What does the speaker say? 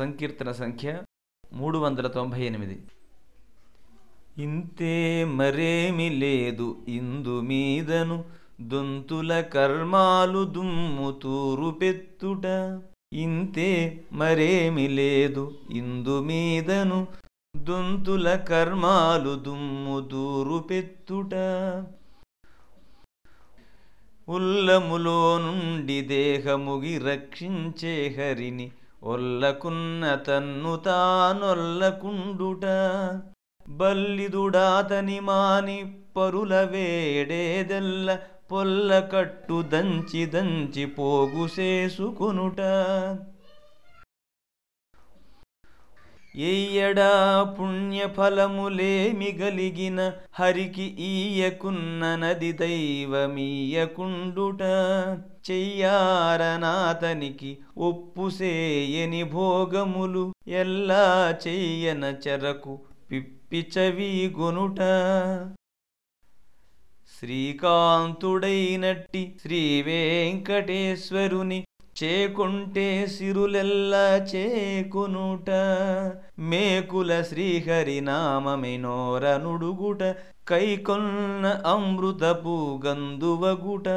సంకీర్తన సంఖ్య మూడు వందల తొంభై ఎనిమిది ఇంతే మరేమి లేదు ఇందు మీదను దొంతుల కర్మాలు దుమ్ము తూరు పెత్తుట. ఇంతే మరేమి లేదు ఇందు మీదను దొంతుల కర్మాలు దుమ్ము దూరు పెత్తుట. ఉల్లములో నుండి దేహముగి రక్షించే హరిని ఒల్లకున్న తన్ను తానొల్లకుండుట బల్లిదుడాతని మాని పరుల వేడేదెల్ల పొల్ల కట్టు దంచి దంచి పోగు చేసుకొనుట ఎయ్యడా పుణ్యఫలములేమి గలిగిన హరికి ఈయకున్న నది దైవమీయకుండుట. చెయ్యారనాతనికి ఒప్పుసేయని భోగములు ఎల్లా చెయ్యన చెరకు పిప్పిచవి గొనుట శ్రీకాంతుడైనట్టి శ్రీ వెంకటేశ్వరుని చేకుంటే సిరులెల్ల చేకునుట మేకుల శ్రీహరినామమినోరనుడుగుట కైకొన్న అమృతపు గందువగుట